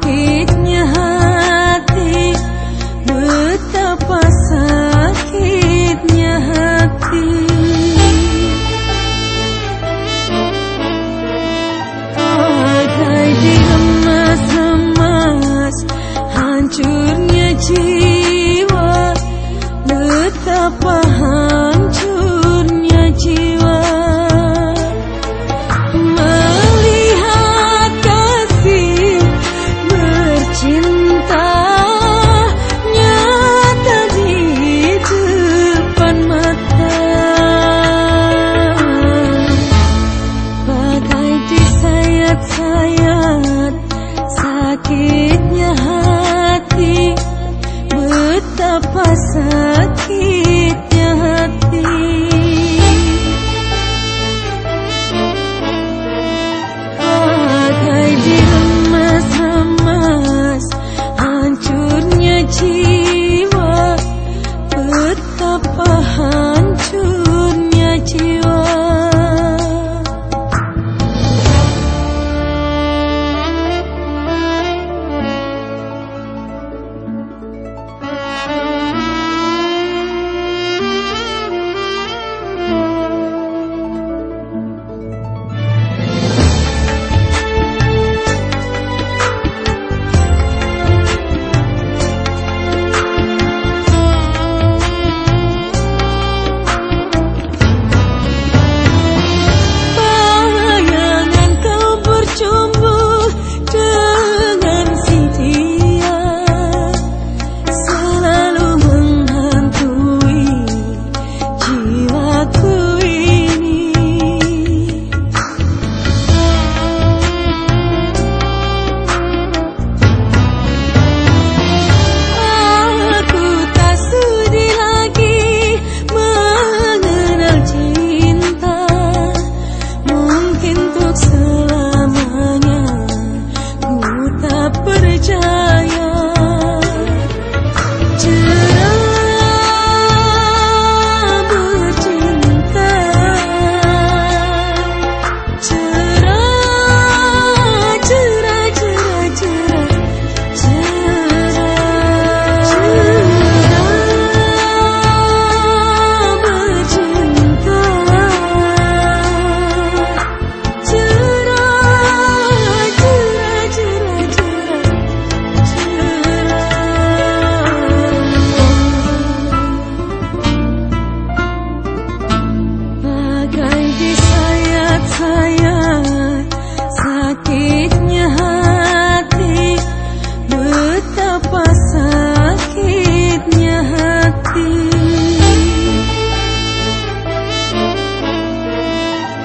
sakitnya hati Betapa sakitnya hati. Bagai diremas-remas Hancurnya jiwa Betapa hati keep bagai disayat sayat sakitnya hati betapa sakitnya hati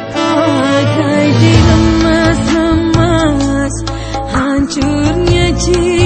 bagai diremas-remas hancurnya ji.